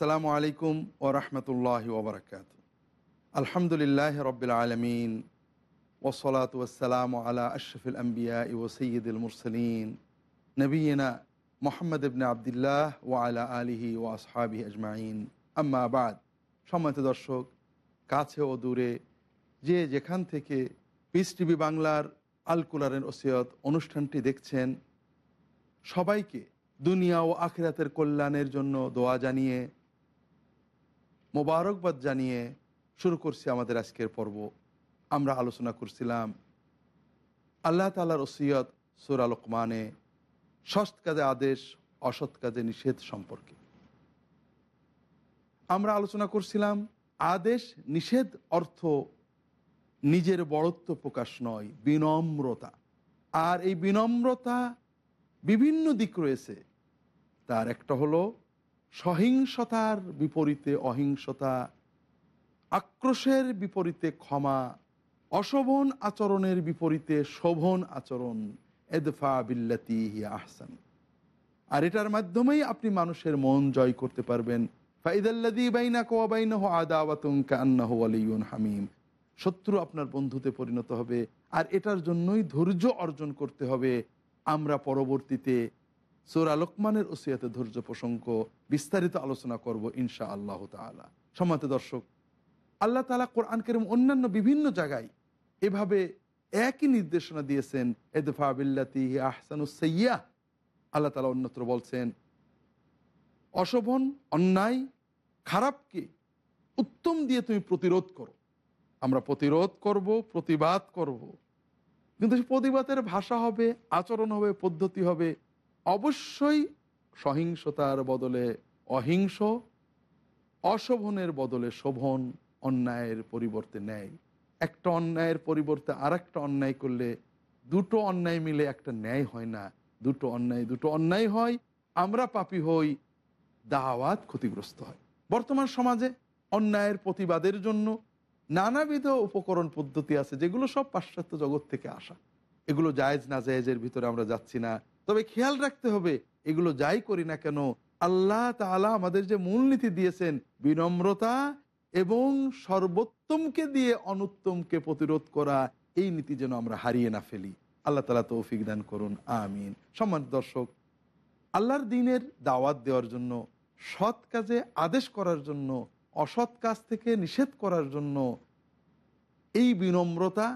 আসসালামু আলাইকুম ও রহমতুল্লাহ ওবরাকাত আলহামদুলিল্লাহ রবিল আলমিন ওসলাত ওসালাম আলা আশরফুল আম্বিয়া ও সৈয়দুল মুরসলিন নবীনা মোহাম্মদ ইবনে আবদুল্লাহ ও আলা আলিহি ও আসহাবি আজমাইন। আম্মা বাদ। সম্মানিত দর্শক, কাছে ও দূরে যে যেখান থেকে পিস টিভি বাংলার আলকুলারের ওসিয়ত অনুষ্ঠানটি দেখছেন, সবাইকে দুনিয়া ও আখিরাতের কল্যাণের জন্য দোয়া জানিয়ে মোবারকবাদ জানিয়ে শুরু করছি আমাদের আজকের পর্ব। আমরা আলোচনা করছিলাম আল্লাহ তালার ওসিয়ত সুরা লোকমানে সৎ কাজে আদেশ, অসৎ কাজে নিষেধ সম্পর্কে। আমরা আলোচনা করছিলাম আদেশ, নিষেধ অর্থ নিজের বড়ত্ব প্রকাশ নয়, বিনম্রতা। আর এই বিনম্রতা বিভিন্ন দিক রয়েছে। তার একটা হলো সহিংসতার বিপরীতে অহিংসতা, আক্রোশের বিপরীতে ক্ষমা, অশোভন আচরণের বিপরীতে শোভন আচরণ, এদফা বিল্লাতি আহসান। আর এটার মাধ্যমেই আপনি মানুষের মন জয় করতে পারবেন। ফাইদাল্লাদি বাইনা কোয়া বাইনা হো আদাওয়াতুন কান্নাহু আলিউন হামিম। শত্রু আপনার বন্ধুতে পরিণত হবে। আর এটার জন্যই ধৈর্য অর্জন করতে হবে। আমরা পরবর্তীতে সোরা লোকমানের ওসিয়াতে ধৈর্য প্রসঙ্গ বিস্তারিত আলোচনা করব ইনশা আল্লাহ তালা সম্মানিত দর্শক, আল্লাহ তালা কোরআন কেরম অন্যান্য বিভিন্ন জায়গায় এভাবে একই নির্দেশনা দিয়েছেন এদফা বিল্লাতি আহসানুসইয়া আল্লাহ তালা অন্যত্র বলছেন, অশোভন, অন্যায়, খারাপকে উত্তম দিয়ে তুমি প্রতিরোধ করো। আমরা প্রতিরোধ করব, প্রতিবাদ করব। কিন্তু প্রতিবাদের ভাষা হবে, আচরণ হবে, পদ্ধতি হবে অবশ্যই সহিংসতার বদলে অহিংস, অশোভনের বদলে শোভন অন্যায়ের পরিবর্তে নেয় একটা অন্যায়ের পরিবর্তে আর একটা অন্যায় করলে দুটো অন্যায় মিলে একটা ন্যায় হয় না। দুটো অন্যায় দুটো অন্যায় হয়, আমরা পাপি হই, দাওয়াত ক্ষতিগ্রস্ত হয়। বর্তমান সমাজে অন্যায়ের প্রতিবাদের জন্য নানাবিধ উপকরণ পদ্ধতি আছে যেগুলো সব পাশ্চাত্য জগৎ থেকে আসা। এগুলো জায়েজ না জায়েজের ভিতরে আমরা যাচ্ছি না। তবে খেয়াল রাখতে হবে, এগুলো যাই করি না কেন, আল্লাহ তালা আমাদের যে মূলনীতি দিয়েছেন, বিনম্রতা এবং সর্বোত্তমকে দিয়ে অনুত্তমকে প্রতিরোধ করা, এই নীতি যেন আমরা হারিয়ে না ফেলি। আল্লাহ তালা তৌফিক দান করুন, আমিন। সম্মান দর্শক, আল্লাহর দিনের দাওয়াত দেওয়ার জন্য, সৎ কাজে আদেশ করার জন্য, অসৎ কাজ থেকে নিষেধ করার জন্য, এই বিনম্রতা,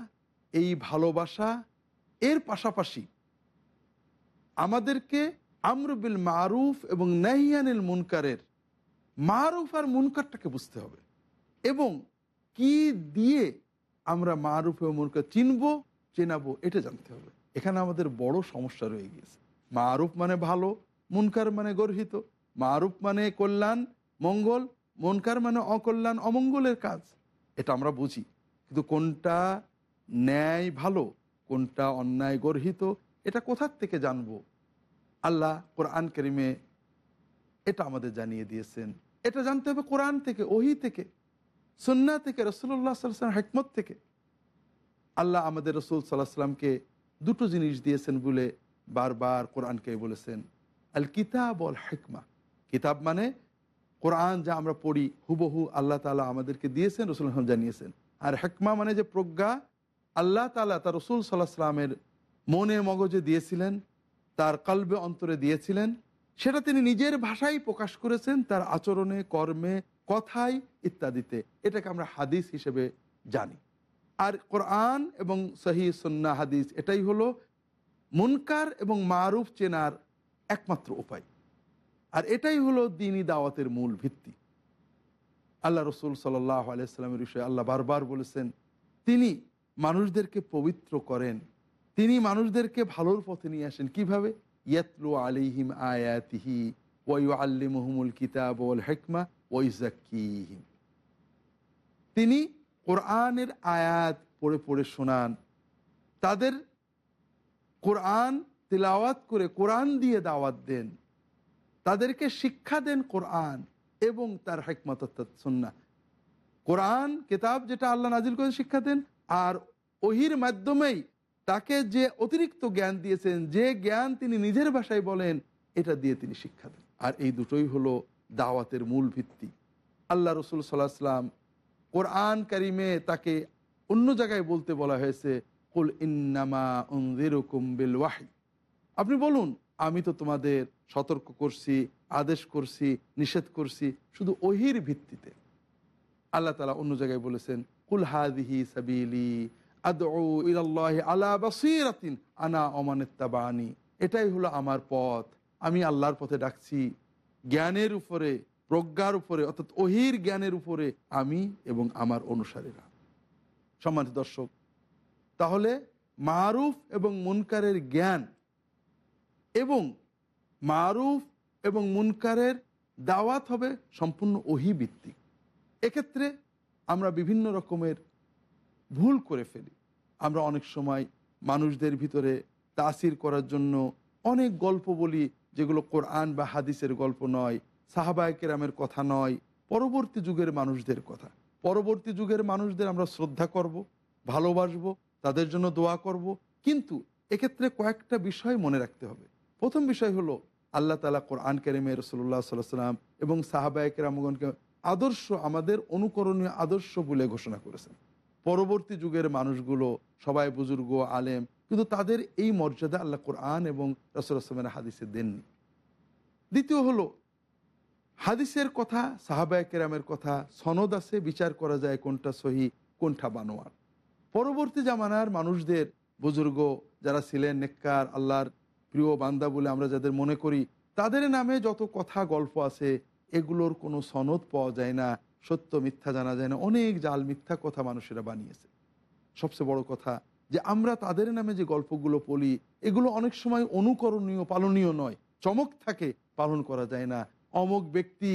এই ভালোবাসা, এর পাশাপাশি আমাদেরকে আমরুবিল মারুফ এবং নাহিয়ানিল মুনকারের, মারুফ আর মুনকারটাকে বুঝতে হবে। এবং কি দিয়ে আমরা মারুফ এবং মুনকার চিনব, চেনাবো, এটা জানতে হবে। এখানে আমাদের বড় সমস্যা রয়ে গিয়েছে। মারুফ মানে ভালো, মুনকার মানে গর্হিত। মারুফ মানে কল্যাণ, মঙ্গল, মনকার মানে অকল্যাণ, অমঙ্গলের কাজ। এটা আমরা বুঝি। কিন্তু কোনটা ন্যায় ভালো, কোনটা অন্যায় গর্হিত এটা কোথার থেকে জানব? আল্লাহ কোরআন করিমে এটা আমাদের জানিয়ে দিয়েছেন। এটা জানতে হবে কোরআন থেকে, ওহি থেকে সন্না থেকে রসুল্লাহ সাল্লাম হেকমত থেকে। আল্লাহ আমাদের রসুল সাল্লাহ সাল্লামকে দুটো জিনিস দিয়েছেন বলে বারবার কোরআনকে বলেছেন। আল কিতাব অল হেকমা কিতাব মানে কোরআন যা আমরা পড়ি, হুবহু আল্লাহ তালা আমাদেরকে দিয়েছেন, রসুল জানিয়েছেন। আর হেকমা মানে যে প্রজ্ঞা, আল্লাহ তালা তার রসুল সাল্লাহ সাল্লামের মনে মগজে দিয়েছিলেন, তার কালবে অন্তরে দিয়েছিলেন, সেটা তিনি নিজের ভাষায় প্রকাশ করেছেন, তার আচরণে, কর্মে, কথায় ইত্যাদিতে। এটাকে আমরা হাদিস হিসেবে জানি। আর কোরআন এবং সহি সন্না হাদিস এটাই হলো মুনকার এবং মারুফ চেনার একমাত্র উপায়। আর এটাই হলো দিনই দাওয়াতের মূল ভিত্তি। আল্লাহ রসুল সাল্লাহ আলাইস্লামের বিষয়ে আল্লাহ বারবার বলেছেন, তিনি মানুষদেরকে পবিত্র করেন তিনি মানুষদেরকে ভালোর পথে নিয়ে আসেন। কীভাবে? ইয়াতলু আলিহিম আয়াতিহি ওয়ু আল্লিমহমুল কিতাব ওল হেকমা ওইজাকিহিম তিনি কোরআনের আয়াত পড়ে পড়ে শোনান। তাদের কোরআন তিলাওয়াত করে কোরআন দিয়ে দাওয়াত দেন। তাদেরকে শিক্ষা দেন কোরআন এবং তার হেকমত সন্না কোরআন, কেতাব যেটা আল্লাহ নাজিল করে শিক্ষা দেন, আর ওহির মাধ্যমেই তাকে যে অতিরিক্ত জ্ঞান দিয়েছেন, যে জ্ঞান তিনি নিজের ভাষায় বলেন, এটা দিয়ে তিনি শিক্ষা দেন। আর এই দুটোই হলো দাওয়াতের মূল ভিত্তি। আল্লাহ রসুল সাল্লাহ সাল্লাম কোরআন কারিমে তাকে অন্য জায়গায় বলতে বলা হয়েছে, কুল ইন্নামা বিল ওয়াহি আপনি বলুন, আমি তো তোমাদের সতর্ক করছি, আদেশ করছি, নিষেধ করছি, শুধু ওহির ভিত্তিতে। আল্লাহ তালা অন্য জায়গায় বলেছেন, কুল হাদিহি সাবিলি আলা বাসিরাতিন, আনা এটাই হলো আমার পথ। আমি আল্লাহর পথে ডাকছি। জ্ঞানের উপরে, প্রজ্ঞার উপরে, অর্থাৎ অহির জ্ঞানের উপরে আমি এবং আমার অনুসারীরা। সম্মানিত দর্শক, তাহলে মারুফ এবং মুনকারের জ্ঞান এবং মারুফ এবং মুনকারের দাওয়াত হবে সম্পূর্ণ ওহি ভিত্তিক এক্ষেত্রে আমরা বিভিন্ন রকমের ভুল করে ফেলি। আমরা অনেক সময় মানুষদের ভিতরে তাসির করার জন্য অনেক গল্প বলি, যেগুলো কোরআন বা হাদিসের গল্প নয়, সাহাবায় কেরামের কথা নয়, পরবর্তী যুগের মানুষদের কথা। পরবর্তী যুগের মানুষদের আমরা শ্রদ্ধা করব, ভালোবাসবো, তাদের জন্য দোয়া করব। কিন্তু এক্ষেত্রে কয়েকটা বিষয় মনে রাখতে হবে। প্রথম বিষয় হলো আল্লাহ তালা কোরআন কেরিমে রসুল্লাহ সাল্লাম এবং সাহাবায় কেরামগণকে আদর্শ, আমাদের অনুকরণীয় আদর্শ বলে ঘোষণা করেছেন। পরবর্তী যুগের মানুষগুলো সবাই বুজুর্গ, আলেম, কিন্তু তাদের এই মর্যাদা আল্লাহ কোরআন এবং রসুল আসলামের হাদিসে দেননি। দ্বিতীয় হলো, হাদিসের কথা, সাহাবায় কেরামের কথা, সনদ আছে, বিচার করা যায় কোনটা সহি, কোনটা বানোয়ার। পরবর্তী জামানার মানুষদের, বুজুর্গ যারা ছিলেন, নেককার, আল্লাহর প্রিয় বান্দা বলে আমরা যাদের মনে করি, তাদের নামে যত কথা, গল্প আছে, এগুলোর কোনো সনদ পাওয়া যায় না। সত্য মিথ্যা জানা যায় না। অনেক জাল মিথ্যা কথা মানুষেরা বানিয়েছে। সবচেয়ে বড় কথা যে আমরা তাদের নামে যে গল্পগুলো পড়ি, এগুলো অনেক সময় অনুকরণীয়, পালনীয় নয়। চমক থাকে, পালন করা যায় না। অমুক ব্যক্তি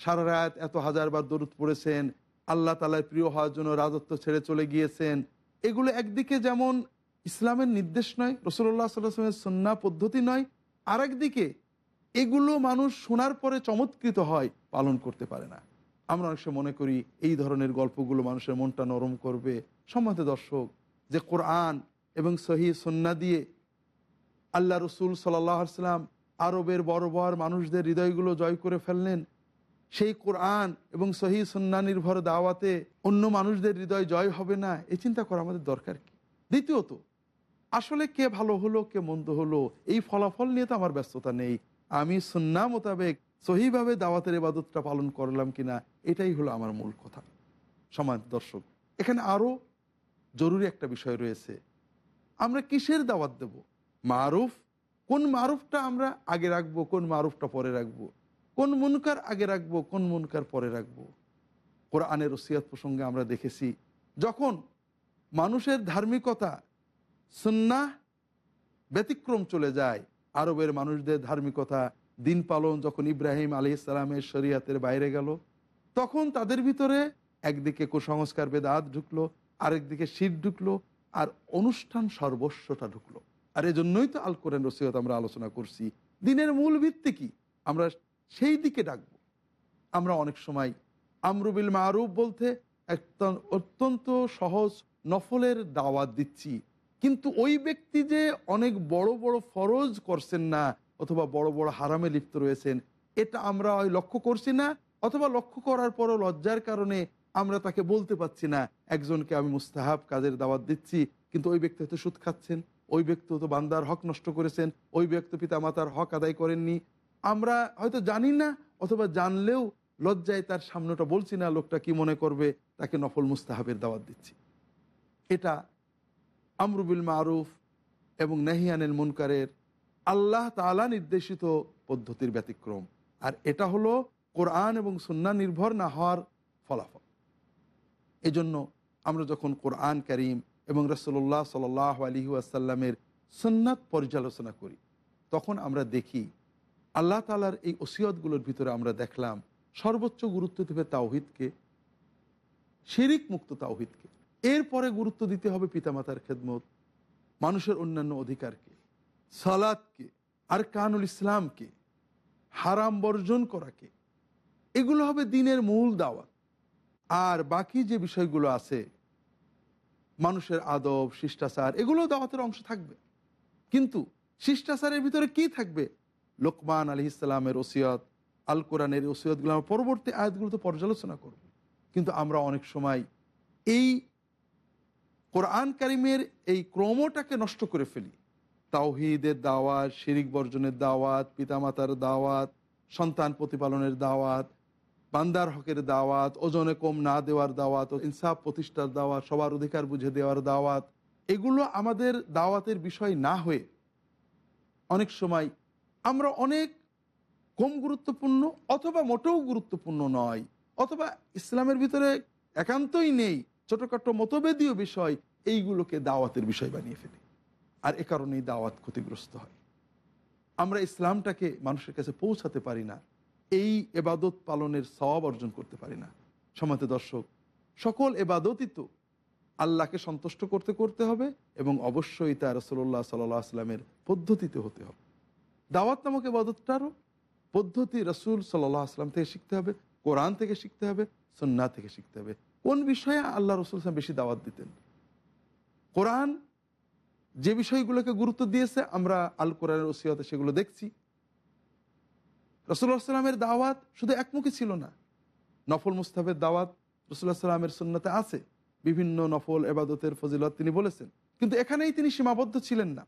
সারা রাত এত হাজারবার দরুদ পড়েছেন, আল্লাহ তালার প্রিয় হওয়ার জন্য রাজত্ব ছেড়ে চলে গিয়েছেন। এগুলো একদিকে যেমন ইসলামের নির্দেশ নয়, রসুল্লাহ সাল্লামের সন্না পদ্ধতি নয় আর একদিকে এগুলো মানুষ শোনার পরে চমৎকৃত হয়, পালন করতে পারে না। আমরা অনেক মনে করি এই ধরনের গল্পগুলো মানুষের মনটা নরম করবে। সম্মত দর্শক, যে কোরআন এবং সহি সন্না দিয়ে আল্লাহ রসুল সাল্লাম আরবের বড় বড় মানুষদের হৃদয়গুলো জয় করে ফেললেন, সেই কোরআন এবং সহি সন্না নির্ভর দাওয়াতে অন্য মানুষদের হৃদয় জয় হবে না এই চিন্তা করা আমাদের দরকার কি? দ্বিতীয়ত, আসলে কে ভালো হলো, কে মন্দ হলো, এই ফলাফল নিয়ে তো আমার ব্যস্ততা নেই। আমি সন্না মোতাবেক সহিভাবে দাওয়াতের এবাদতটা পালন করলাম কিনা, এটাই হলো আমার মূল কথা। সমাজ দর্শক, এখানে আরও জরুরি একটা বিষয় রয়েছে। আমরা কিসের দাওয়াত দেব? মারুফ? কোন মারুফটা আমরা আগে রাখব, কোন মারুফটা পরে রাখব? কোন মুনকার আগে রাখব, কোন মুনকার পরে রাখব? কোরআনের ওসিয়াত প্রসঙ্গে আমরা দেখেছি, যখন মানুষের ধার্মিকতা সুন্না ব্যতিক্রম চলে যায়, আরবের মানুষদের ধার্মিকতা দিন পালন যখন ইব্রাহিম আলি ইসলামের শরিয়াতের বাইরে গেল, তখন তাদের ভিতরে একদিকে কুসংস্কার বেদাত ঢুকলো, আরেকদিকে শীত ঢুকলো, আর অনুষ্ঠান সর্বস্বটা ঢুকলো। আর এজন্যই তো আল কোরআন রসিয়ত আমরা আলোচনা করছি। দিনের মূল ভিত্তি কি? আমরা সেই দিকে ডাকবো। আমরা অনেক সময় আমরুবিল মারুফ বলতে অত্যন্ত সহজ নফলের দাওয়াত দিচ্ছি। কিন্তু ওই ব্যক্তি যে অনেক বড় বড় ফরজ করছেন না অথবা বড় বড় হারামে লিপ্ত রয়েছেন, এটা আমরা ওই লক্ষ্য করছি না, অথবা লক্ষ্য করার পরও লজ্জার কারণে আমরা তাকে বলতে পাচ্ছি না, একজনকে আমি মুস্তাহাব কাজের দাওয়াত দিচ্ছি, কিন্তু ওই ব্যক্তি হয়তো সুদ খাচ্ছেন, ওই ব্যক্তি হয়তো বান্দার হক নষ্ট করেছেন, ওই ব্যক্তি পিতা মাতার হক আদায় করেননি। আমরা হয়তো জানি না, অথবা জানলেও লজ্জায় তার সামনেটা বলছি না, লোকটা কি মনে করবে, তাকে নফল মুস্তাহাবের দাওয়াত দিচ্ছি। এটা আমরুবিল মারুফ এবং নাহিয়ানের মুনকারের আল্লাহ তালা নির্দেশিত পদ্ধতির ব্যতিক্রম। আর এটা হলো কোরআন এবং সুন্না নির্ভর না হওয়ার ফলাফল। এজন্য আমরা যখন কোরআন করিম এবং রসল্লাহ সাল আলী আসাল্লামের সন্ন্যাত পর্যালোচনা করি, তখন আমরা দেখি আল্লাহ তালার এই ওসিয়তগুলোর ভিতরে আমরা দেখলাম সর্বোচ্চ গুরুত্ব দেবে তাওহিদকে, শিরিক মুক্ত তাওহিদকে। এরপরে গুরুত্ব দিতে হবে পিতামাতার খেদমত, মানুষের অন্যান্য অধিকারকে। সালাদকে আর কানুল ইসলামকে হারাম বর্জন করাকে এগুলো হবে দিনের মূল দাওয়াত। আর বাকি যে বিষয়গুলো আছে, মানুষের আদব, শিষ্টাচার, এগুলো দাওয়াতের অংশ থাকবে। কিন্তু শিষ্টাচারের ভিতরে কি থাকবে? লোকমান আলি ইসলামের ওসিয়ত আল কোরআনের ওসিয়তগুলো আমরা পরবর্তী আয়াতগুলোতে পর্যালোচনা করব। কিন্তু আমরা অনেক সময় এই কোরআন কারিমের এই ক্রমটাকে নষ্ট করে ফেলি। তাওহিদের দাওয়াত, শিরিক বর্জনের দাওয়াত, পিতামাতার দাওয়াত, সন্তান প্রতিপালনের দাওয়াত, বান্দার হকের দাওয়াত, ওজনে কম না দেওয়ার দাওয়াত, ও ইনসাফ প্রতিষ্ঠার দাওয়াত, সবার অধিকার বুঝে দেওয়ার দাওয়াত, এগুলো আমাদের দাওয়াতের বিষয় না হয়ে অনেক সময় আমরা অনেক কম গুরুত্বপূর্ণ অথবা মোটেও গুরুত্বপূর্ণ নয়, অথবা ইসলামের ভিতরে একান্তই নেই, ছোটোখাটো মতভেদীয় বিষয়, এইগুলোকে দাওয়াতের বিষয় বানিয়ে ফেলি। আর এ কারণেই দাওয়াত ক্ষতিগ্রস্ত হয়। আমরা ইসলামটাকে মানুষের কাছে পৌঁছাতে পারি না। এই এবাদত পালনের সব অর্জন করতে পারি না। সমাজ দর্শক, সকল এবাদতই তো আল্লাহকে সন্তুষ্ট করতে করতে হবে এবং অবশ্যই তা রসল্লাহ সাল্লাহ আসলামের পদ্ধতিতে হতে হবে। দাওয়াত নামক এবাদতটারও পদ্ধতি রসুল সাল্লাহ আসলাম থেকে শিখতে হবে, কোরআন থেকে শিখতে হবে সন্না থেকে শিখতে হবে। কোন বিষয়ে আল্লাহ রসুল বেশি দাওয়াত দিতেন? কোরআন যে বিষয়গুলোকে গুরুত্ব দিয়েছে, আমরা আল কোরআনের ওসিয়তে সেগুলো দেখছি। রসুল্লাহ সাল্লামের দাওয়াত শুধু একমুখী ছিল না। নফল মুস্তাফের দাওয়াত রসুল্লাহ সাল্লামের সুন্নাতে আছে। বিভিন্ন নফল, এবাদতের ফজিলত তিনি বলেছেন। কিন্তু এখানেই তিনি সীমাবদ্ধ ছিলেন না।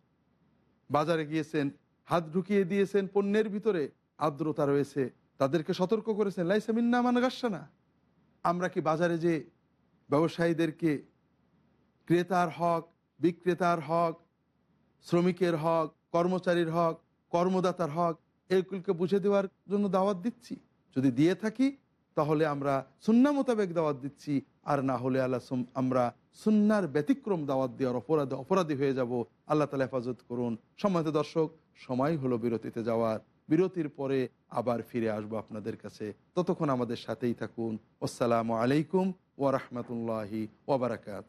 বাজারে গিয়েছেন, হাত ঢুকিয়ে দিয়েছেন, পণ্যের ভিতরে আর্দ্রতা রয়েছে। তাদেরকে সতর্ক করেছেন লাইসামিন্না মান গাসানা আমরা কি বাজারে যে ব্যবসায়ীদেরকে ক্রেতার হক বিক্রেতার হক, শ্রমিকের হক, কর্মচারীর হক, কর্মদাতার হক এগুলোকে বুঝে দেওয়ার জন্য দাওয়াত দিচ্ছি। যদি দিয়ে থাকি, তাহলে আমরা সুন্না মোতাবেক দাওয়াত দিচ্ছি, আর না হলে আল্লাহ আমরা সুন্নার ব্যতিক্রম দাওয়াত দেওয়ার অপরাধে অপরাধী হয়ে যাব। আল্লাহ তালা হেফাজত করুন। সম্মানিত দর্শক, সময় হলো বিরতিতে যাওয়ার। বিরতির পরে আবার ফিরে আসব আপনাদের কাছে। ততক্ষণ আমাদের সাথেই থাকুন। আসসালামু আলাইকুম ওরহমতুল্লাহি ওবরাকাত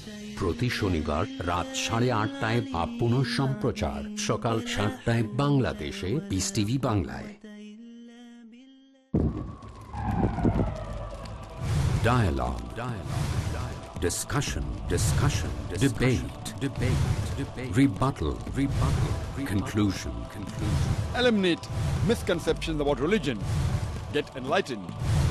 প্রতি শনিবার রাত সাড়ে আটটায় বা পুনঃ সম্প্রচার সকাল সাতটায় বাংলাদেশে পিস টিভি বাংলায় Dialogue. Dialogue. Dialogue. Discussion. Discussion. Debate. Debate. Debate. Rebuttal. Rebuttal. Conclusion. Conclusion. eliminate misconceptions about religion, get enlightened.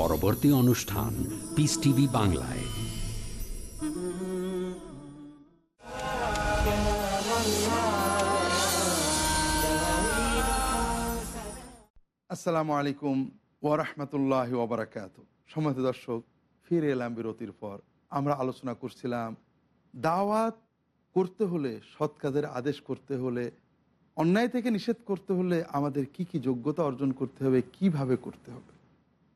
পরবর্তী অনুষ্ঠান পিস টিভি বাংলায়। আসসালামু আলাইকুম ওরহমতুল্লাহ ওবরাকাত সম্মত দর্শক, ফিরে এলাম বিরতির পর। আমরা আলোচনা করছিলাম, দাওয়াত করতে হলে, সৎ কাজের আদেশ করতে হলে, অন্যায় থেকে নিষেধ করতে হলে আমাদের কি কি যোগ্যতা অর্জন করতে হবে, কীভাবে করতে হবে?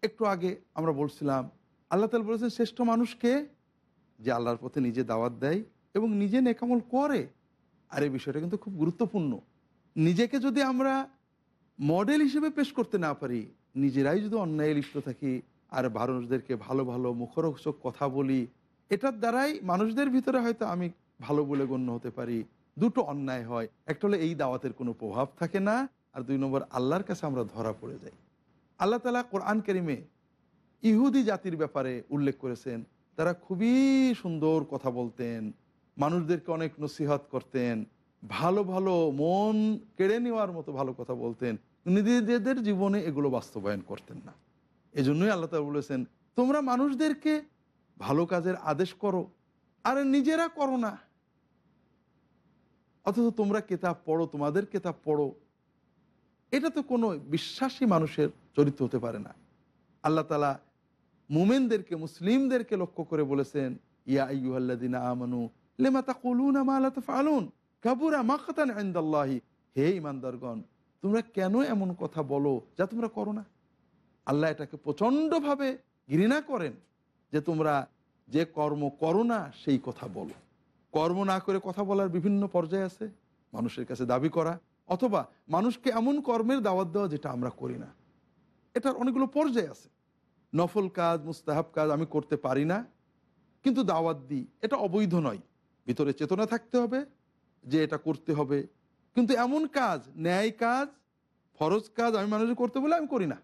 একটু আগে আমরা বলছিলাম, আল্লাহ তালা বলেছেন, শ্রেষ্ঠ মানুষকে যে আল্লাহর পথে নিজে দাওয়াত দেয় এবং নিজে নেকামল করে। আর এই বিষয়টা কিন্তু খুব গুরুত্বপূর্ণ। নিজেকে যদি আমরা মডেল হিসেবে পেশ করতে না পারি, নিজেরাই যদি অন্যায় লিপ্ত থাকি, আর মানুষদেরকে ভালো ভালো মুখরোচক কথা বলি, এটার দ্বারাই মানুষদের ভিতরে হয়তো আমি ভালো বলে গণ্য হতে পারি, দুটো অন্যায় হয়। একটা হলে এই দাওয়াতের কোনো প্রভাব থাকে না, আর দুই নম্বর আল্লাহর কাছে আমরা ধরা পড়ে যাই। আল্লাহ তালা কোরআন করিমে ইহুদি জাতির ব্যাপারে উল্লেখ করেছেন। তারা খুবই সুন্দর কথা বলতেন, মানুষদেরকে অনেক নসিহত করতেন, ভালো ভালো মন কেড়ে নেওয়ার মতো ভালো কথা বলতেন। নিজেদের জীবনে এগুলো বাস্তবায়ন করতেন না। এজন্যই আল্লাহ তালা বলেছেন, তোমরা মানুষদেরকে ভালো কাজের আদেশ করো, আর নিজেরা করো না। অথচ তোমরা কেতাব পড়ো, তোমাদের কেতাব পড়ো। এটা তো কোনো বিশ্বাসী মানুষের চরিত্র হতে পারে না। আল্লাহ তালা মুমেনদেরকে, মুসলিমদেরকে লক্ষ্য করে বলেছেন, ইয়া আইয়ুহাল্লাদিনা আমানু লেমাতা কলুন ফালুন কাবুরা মাকাতান আইন্দাল্লাহি হে ইমানদারগণ তোমরা কেন এমন কথা বলো যা তোমরা করো না? আল্লাহ এটাকে প্রচণ্ডভাবে ঘৃণা করেন যে তোমরা যে কর্ম করো না, সেই কথা বলো। কর্ম না করে কথা বলার বিভিন্ন পর্যায়ে আছে। মানুষের কাছে দাবি করা, অথবা মানুষকে এমন কর্মের দাওয়াত দেওয়া যেটা আমরা করি না। এটার অনেকগুলো পর্যায়ে আছে। নফল কাজ, মুস্তাহাব কাজ আমি করতে পারি না, কিন্তু দাওয়াত দিই। এটা অবৈধ নয়। ভিতরে চেতনা থাকতে হবে যে এটা করতে হবে। কিন্তু এমন কাজ, ন্যায় কাজ, ফরজ কাজ আমি মানুষের করতে বলে আমি করি না।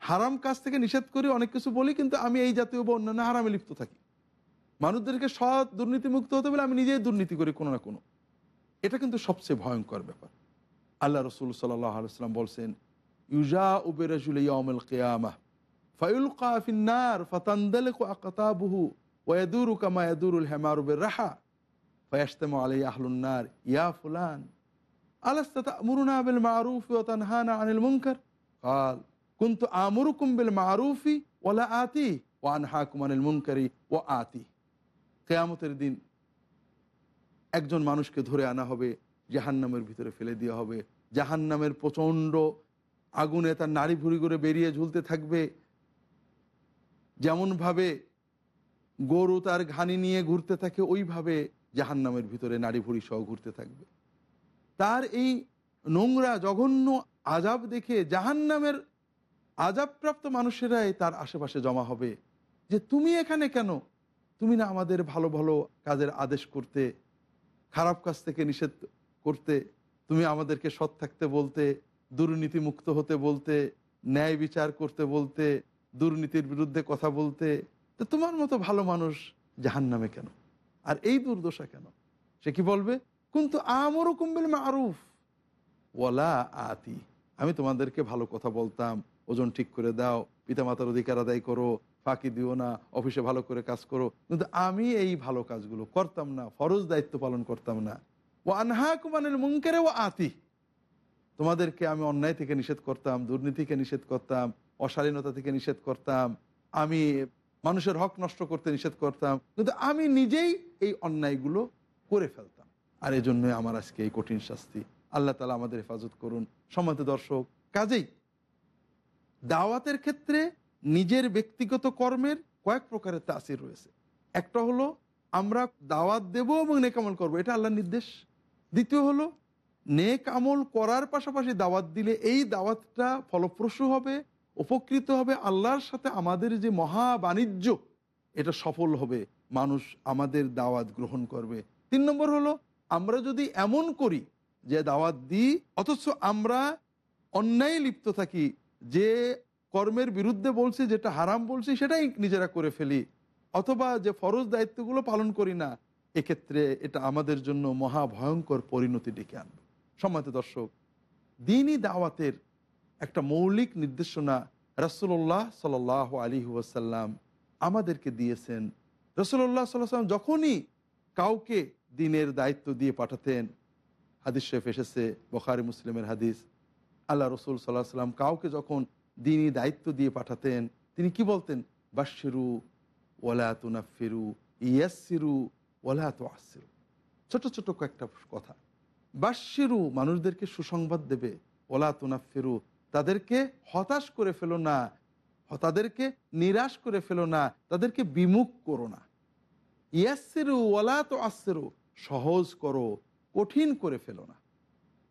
হারাম কাজ থেকে নিষেধ করি, অনেক কিছু বলি, কিন্তু আমি এই জাতীয় বা অন্যান্য হারামে লিপ্ত থাকি। মানুষদেরকে সৎ দুর্নীতিমুক্ত হতে বলে আমি নিজেই দুর্নীতি করি কোনো না কোনো। এটা কিন্তু সবচেয়ে ভয়ঙ্কর ব্যাপার। আল্লাহ রসুল সাল্লাম বলছেন ইউজা উবেরাজুল ইয়ামল কেয়ামা ফাইল কাফিন্নার ফাতান্দাল আকাতাবুহু ওয়াদুরু কামা ইয়াদুরুল হেমারুবের রাহা ফয়াস্তেম আলাই আহলুন্নার ইয়া ফুলান আলাস্তা তা'মুরুনা বিল মারুফি ওয়া তানহানা আনিল মুনকার قال كنت آمركم بالمعروف ولا آتي وأنهاكم عن المنكر وآتي কেয়ামতের দিন একজন মানুষকে ধরে আনা হবে জাহান্নামের ভিতরে ফেলে দেওয়া হবে জাহান্নামের প্রচণ্ড আগুনে তার নাড়ি ভুড়ি করে বেরিয়ে ঝুলতে থাকবে। যেমনভাবে গরু তার ঘানি নিয়ে ঘুরতে থাকে, ওইভাবে জাহান্নামের ভিতরে নাড়ি ভুড়ি সহ ঘুরতে থাকবে। তার এই নোংরা, জঘন্য আজাব দেখে জাহান্নামের আজাবপ্রাপ্ত মানুষেরাই তার আশেপাশে জমা হবে যে, তুমি এখানে কেন? তুমি না আমাদের ভালো ভালো কাজের আদেশ করতে, খারাপ কাজ থেকে নিষেধ করতে, তুমি আমাদেরকে সৎ থাকতে বলতে দুর্নীতি মুক্ত হতে বলতে, ন্যায় বিচার করতে বলতে, দুর্নীতির বিরুদ্ধে কথা বলতে, তো তোমার মতো ভালো মানুষ জাহান নামে কেন? আর এই দুর্দশা কেন? সে কি বলবে? কিন্তু আমারও কুম্বেল মারুফ। ওয়ালা আতি। আমি তোমাদেরকে ভালো কথা বলতাম, ওজন ঠিক করে দাও, পিতামাতার অধিকার আদায় করো, ফাঁকি দিও না, অফিসে ভালো করে কাজ করো। কিন্তু আমি এই ভালো কাজগুলো করতাম না, ফরজ দায়িত্ব পালন করতাম না। ও আনহা কুমানের মুঙ্কেরে ও আতি। তোমাদেরকে আমি অন্যায় থেকে নিষেধ করতাম, দুর্নীতিকে নিষেধ করতাম, অশালীনতা থেকে নিষেধ করতাম, আমি মানুষের হক নষ্ট করতে নিষেধ করতাম, কিন্তু আমি নিজেই এই অন্যায়গুলো করে ফেলতাম। আর এই জন্যই আমার আজকে এই কঠিন শাস্তি। আল্লাহ তালা আমাদের হেফাজত করুন। সম্মত দর্শক, কাজেই দাওয়াতের ক্ষেত্রে নিজের ব্যক্তিগত কর্মের কয়েক প্রকারের তাসির রয়েছে। একটা হলো, আমরা দাওয়াত দেব এবং নেক আমল করব। এটা আল্লাহর নির্দেশ। দ্বিতীয় হলো নেক আমল করার পাশাপাশি দাওয়াত দিলে এই দাওয়াতটা ফলপ্রসূ হবে, উপকৃত হবে, আল্লাহর সাথে আমাদের যে মহা বাণিজ্য, এটা সফল হবে। মানুষ আমাদের দাওয়াত গ্রহণ করবে। তিন নম্বর হলো, আমরা যদি এমন করি যে দাওয়াত দিই, অথচ আমরা অন্যায় লিপ্ত থাকি, যে কর্মের বিরুদ্ধে বলছি, যেটা হারাম বলছি, সেটাই নিজেরা করে ফেলি, অথবা যে ফরজ দায়িত্বগুলো পালন করি না, এক্ষেত্রে এটা আমাদের জন্য মহা ভয়ঙ্কর পরিণতি ডেকে আনবে। সম্মানিত দর্শক, দিনই দাওয়াতের একটা মৌলিক নির্দেশনা রসুল্লাহ সাল আলী ওয়াসাল্লাম আমাদেরকে দিয়েছেন। রসুল্লাহ সাল্লাম যখনই কাউকে দিনের দায়িত্ব দিয়ে পাঠাতেন, হাদিস শরীফ এসেছে, বখারি, মুসলিমের হাদিস, আল্লাহ রসুল সাল্লাহ সাল্লাম কাউকে যখন দিনই দায়িত্ব দিয়ে পাঠাতেন, তিনি কি বলতেন? বাশিরু ওলা তুনাফিরু ইয়াসিরু ওলা তো আসিরু ছোট ছোট কয়েকটা কথা। বাশিরু মানুষদেরকে সুসংবাদ দেবে। ওলা তুনাফিরু, তাদেরকে হতাশ করে ফেলো না। তাদেরকে নিরাশ করে ফেলো না। তাদেরকে বিমুখ করো না। ইয়াসিরু ওলা তো আসিরু সহজ করো, কঠিন করে ফেলো না।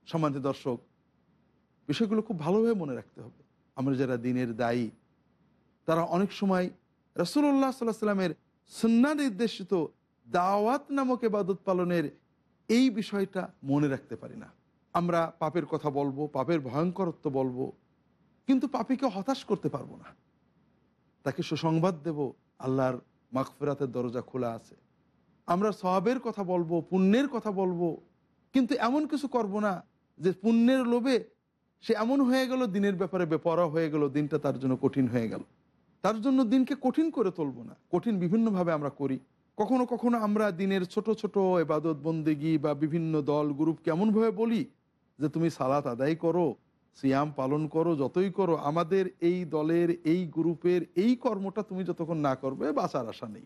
সম্মানিত দর্শক, বিষয়গুলো খুব ভালোভাবে মনে রাখতে হবে। আমরা যারা দিনের দায়ী, তারা অনেক সময় রসুল্লাহ সাল্লাহ সাল্লামের সুন্না নির্দেশিত দাওয়াত নামক এবাদত পালনের এই বিষয়টা মনে রাখতে পারি না। আমরা পাপের কথা বলব, পাপের ভয়ঙ্করত্ব বলব, কিন্তু পাপিকে হতাশ করতে পারব না। তাকে সুসংবাদ দেব, আল্লাহর মাগফিরাতের দরজা খোলা আছে। আমরা সবের কথা বলব, পুণ্যের কথা বলব, কিন্তু এমন কিছু করব না যে পুণ্যের লোভে সে এমন হয়ে গেল, দিনের ব্যাপারে বেপরা হয়ে গেল, দিনটা তার জন্য কঠিন হয়ে গেল। তার জন্য দিনকে কঠিন করে তুলব না। কঠিন বিভিন্নভাবে আমরা করি। কখনো কখনো আমরা দিনের ছোট ছোট এবাদত বন্দেগি বা বিভিন্ন দল গ্রুপ কেমনভাবে বলি যে তুমি সালাত আদায় করো, সিয়াম পালন করো, যতই করো, আমাদের এই দলের, এই গ্রুপের এই কর্মটা তুমি যতক্ষণ না করবে, বাঁচার আশা নেই।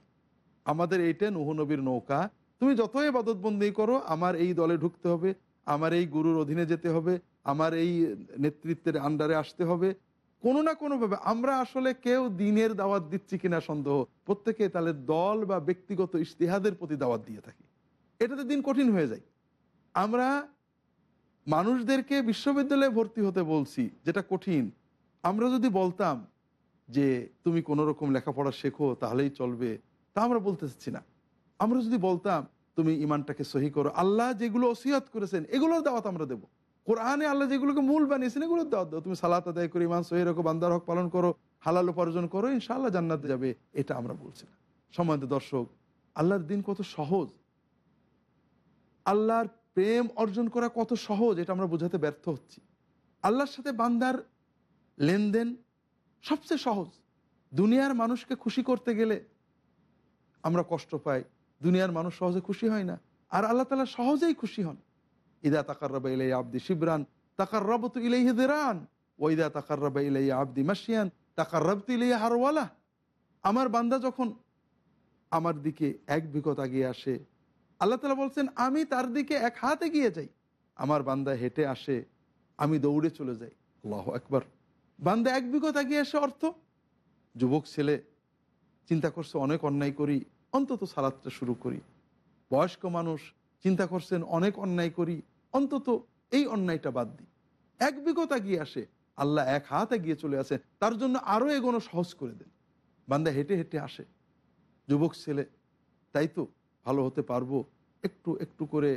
আমাদের এইটা নবীর নৌকা। তুমি যতই এবাদত বন্দি করো, আমার এই দলে ঢুকতে হবে, আমার এই গুরুর অধীনে যেতে হবে, আমার এই নেতৃত্বের আন্ডারে আসতে হবে কোনো না কোনোভাবে আমরা আসলে কেউ দিনের দাওয়াত দিচ্ছি কিনা সন্দেহ। প্রত্যেকে তাহলে দল বা ব্যক্তিগত ইশতেহাদের প্রতি দাওয়াত দিয়ে থাকি। এটাতে দিন কঠিন হয়ে যায়। আমরা মানুষদেরকে বিশ্ববিদ্যালয়ে ভর্তি হতে বলছি, যেটা কঠিন। আমরা যদি বলতাম যে, তুমি কোনো রকম লেখাপড়া শেখো, তাহলেই চলবে। তা আমরা বলতে চাচ্ছি না। আমরা যদি বলতাম, তুমি ইমানটাকে সহি করো। আল্লাহ যেগুলো ওসিয়াত করেছেন, এগুলোর দাওয়াত আমরা দেবো। কোরআনে আল্লাহ যেগুলোকে মূল বানিয়েছেন এগুলোর দাওয়াত দাও। তুমি সালাত আদায় করে ইমান সহি রাখো, বান্দার হক পালন করো, হালাল উপার্জন করো, ইনশাআল্লাহ জান্নাতে যাবে। এটা আমরা বলছি না সম্মানিত দর্শক, আল্লাহর দিন কত সহজ। আল্লাহর প্রেম অর্জন করা কত সহজ, এটা আমরা বোঝাতে ব্যর্থ হচ্ছি। আল্লাহর সাথে বান্দার লেনদেন সবচেয়ে সহজ। দুনিয়ার মানুষকে খুশি করতে গেলে আমরা কষ্ট পাই। দুনিয়ার মানুষ সহজে খুশি হয় না। আর আল্লাহ তালা সহজেই খুশি হন। ইদা তাকার রবা ইলাই আব্দি শিবরান তাকার রব তো ইলাই হেদেরান ওইদা তাকার রবা ইলাই আব্দি মাসিয়ান তাকার রব তো ইলাই হারওয়ালা। আমার বান্দা যখন আমার দিকে এক বিগত আগিয়ে আসে, আল্লাহ তালা বলছেন, আমি তার দিকে এক হাত এগিয়ে যাই। আমার বান্দা হেঁটে আসে, আমি দৌড়ে চলে যাই। আল্লাহ একবার বান্দা এক বিগত এগিয়ে আসে অর্থ, যুবক ছেলে, চিন্তা করছে, অনেক অন্যায় করি, অন্তত সালাদটা শুরু করি। বয়স্ক মানুষ চিন্তা করছেন, অনেক অন্যায় করি, অন্তত এই অন্যায়টা বাদ দিই। এক বিগত এগিয়ে আসে, আল্লাহ এক হাত এগিয়ে চলে আসে, তার জন্য আরও এগোনো সহজ করে দেন। বান্দা হেঁটে হেঁটে আসে, যুবক ছেলে, তাই তো ভালো হতে পারব, একটু একটু করে,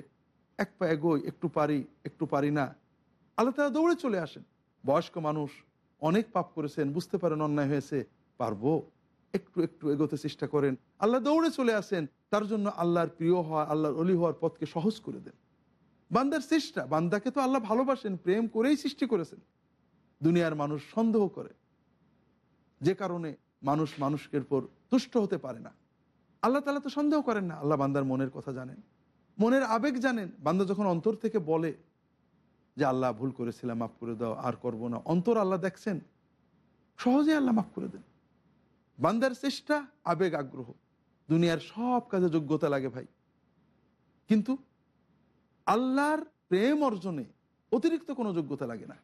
এক পা এগোই, একটু পারি একটু পারি না। আল্লাহ তারা দৌড়ে চলে আসেন। বয়স্ক মানুষ অনেক পাপ করেছেন, বুঝতে পারেন অন্যায় হয়েছে, পারব? একটু একটু এগোতে চেষ্টা করেন। আল্লাহ দৌড়ে চলে আসেন। তার জন্য আল্লাহর প্রিয় হওয়া, আল্লাহর অলি হওয়ার পথকে সহজ করে দেন। বান্দার চেষ্টা, বান্দাকে তো আল্লাহ ভালোবাসেন, প্রেম করেই সৃষ্টি করেছেন। দুনিয়ার মানুষ সন্দেহ করে। যে কারণে মানুষ মানুষের উপর তুষ্ট হতে পারে না। আল্লাহ তালা তো সন্দেহ করেন না। আল্লাহ বান্দার মনের কথা জানেন। মনের আবেগ জানেন। বান্দা যখন অন্তর থেকে বলে যে, আল্লাহ ভুল করেছিলাম, মাফ করে দাও, আর করব না। অন্তর আল্লাহ দেখছেন। সহজে আল্লাহ মাফ করে দেন। বান্দার চেষ্টা, আবেগ, আগ্রহ। দুনিয়ার সব কাজে যোগ্যতা লাগে ভাই। কিন্তু আল্লাহর প্রেম অর্জনে অতিরিক্ত কোনো যোগ্যতা লাগে না।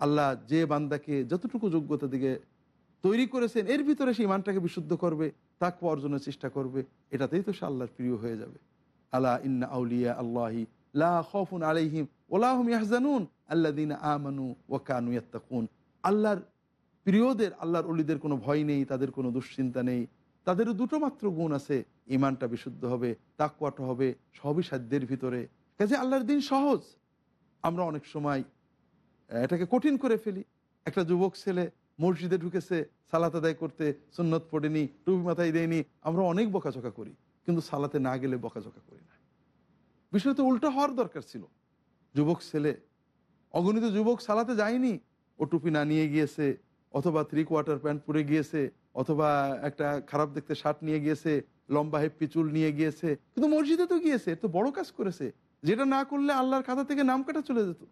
আল্লাহ যে বান্দাকে যতটুকু যোগ্যতা দিকে তৈরি করেছেন, এর ভিতরে সেই মানটাকে বিশুদ্ধ করবে তাকে অর্জনের চেষ্টা করবে, এটাতেই তো সে আল্লাহর প্রিয় হয়ে যাবে। আল্লাহ ইন্না আউলিয়া আল্লাহি লা খফুন আলাইহিম ওলাহুম ইয়াহজানুন আল্লাদিন ও কানু ইয়াত্তাকুন। আল্লাহর প্রিয়দের, আল্লাহর অলিদের কোনো ভয় নেই, তাদের কোনো দুশ্চিন্তা নেই। তাদেরও দুটো মাত্র গুণ আছে ইমানটা বিশুদ্ধ হবে তাকুয়াটা হবে সবই সাধ্যের ভিতরে। কাজে আল্লাহর দিন সহজ। আমরা অনেক সময় এটাকে কঠিন করে ফেলি। একটা যুবক ছেলে মসজিদে ঢুকেছে, সালাত আদায় করতে সুন্নত পড়েনি, টুপি মাথায় দেয়নি। আমরা অনেক বকাঝকা করি, কিন্তু সালাতে না গেলে বকাঝকা করি না। বিষয় তো উল্টো হওয়ার দরকার ছিল। যুবক ছেলে, অগণিত যুবক সালাতে যায়নি, ও টুপি না নিয়ে গিয়েছে অথবা থ্রি কোয়ার্টার প্যান্ট পরে গিয়েছে, অথবা একটা খারাপ দেখতে শার্ট নিয়ে গিয়েছে, লম্বা হেপ্পি চুল নিয়ে গিয়েছে, কিন্তু মসজিদে তো গিয়েছে তো বড় কাজ করেছে। যেটা না করলে আল্লাহর খাতা থেকে নাম কাটা চলে যেত।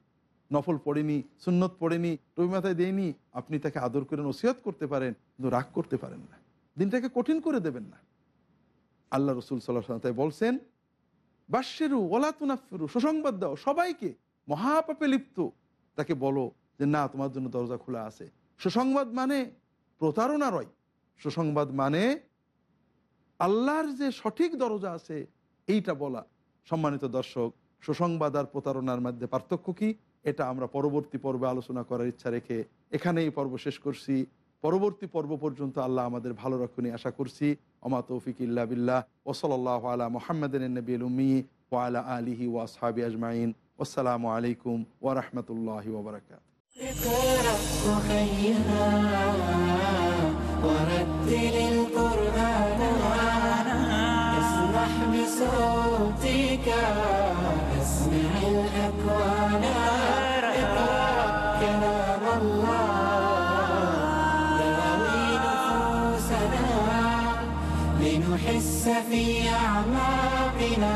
নফল পড়েনি, সুন্নত পড়েনি, টুপি মাথায় দেয়নি, আপনি তাকে আদর করে নসিহত করতে পারেন, কিন্তু রাগ করতে পারেন না। দিনটাকে কঠিন করে দেবেন না। আল্লাহ রসুল সাল্লাহ তাই বলছেন বাশেরু ওলা তুনাফেরু সুসংবাদ দাও সবাইকে, মহাপাপে লিপ্ত। তাকে বলো যে, না, তোমার জন্য দরজা খোলা আছে। সুসংবাদ মানে প্রতারণা রয়। সুসংবাদ মানে আল্লাহর যে সঠিক দরজা আছে, এইটা বলা। সম্মানিত দর্শক, সুসংবাদ আর প্রতারণার মধ্যে পার্থক্য কি? এটা আমরা পরবর্তী পর্বে আলোচনা করার ইচ্ছা রেখে এখানে এই পর্ব শেষ করছি। পরবর্তী পর্ব পর্যন্ত আল্লাহ আমাদের ভালো রাখুনি আশা করছি। অমা তৌফিক ইল্লা বিল্লাহ। ওসলাল্লাহ আলা মোহাম্মদিন নবীল উম্মি ওয়ালা আলিহি ওয়াসহাবি আজমাইন। আসসালামু আলাইকুম ওরহমতুল্লাহ ওবরাকাত اقرأ ورتل القرآن اسمح أسمع الأكوان. اقرأ كلام الله داوي نفوسنا لنحس في أعماقنا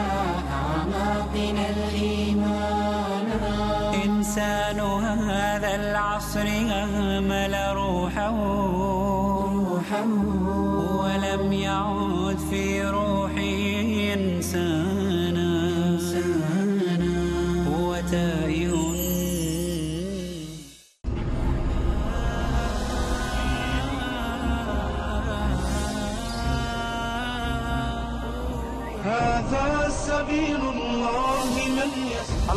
أعماقنا الإيمان إنسان هذا العصر أهمل روحه. ولم يعد في روحه